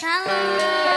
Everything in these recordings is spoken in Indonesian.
灿烂。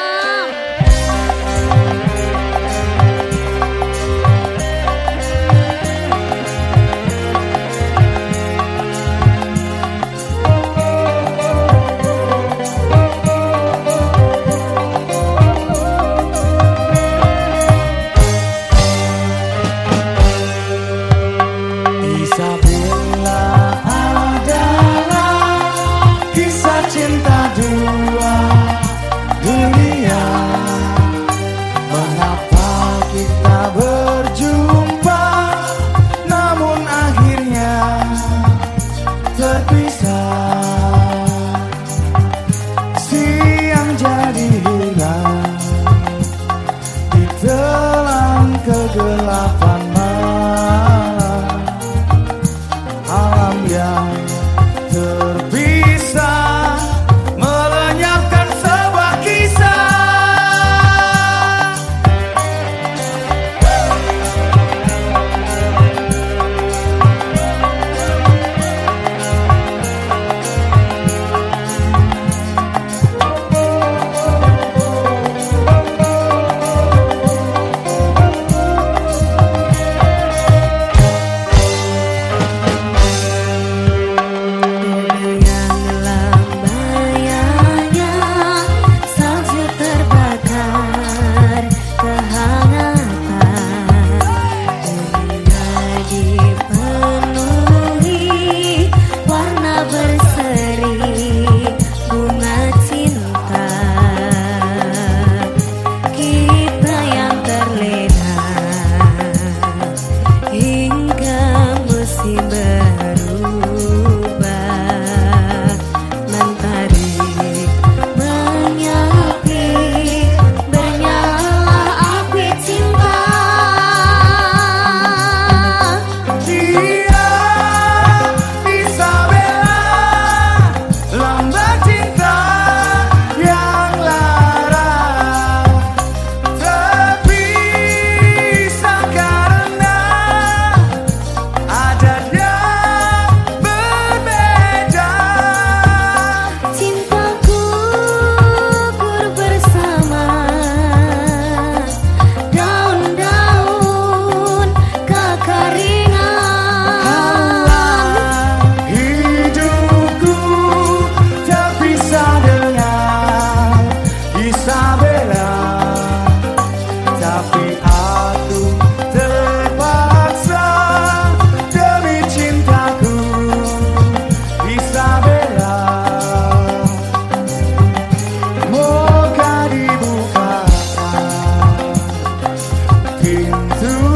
came through.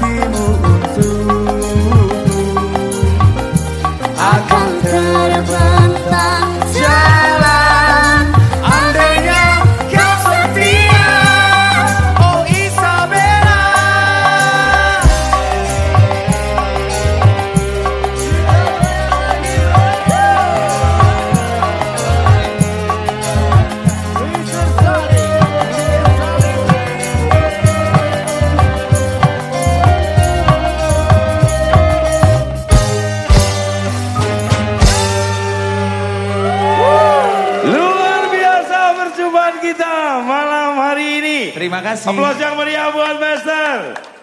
happy. Terima kasih. Aplaus yang meriah buat Master.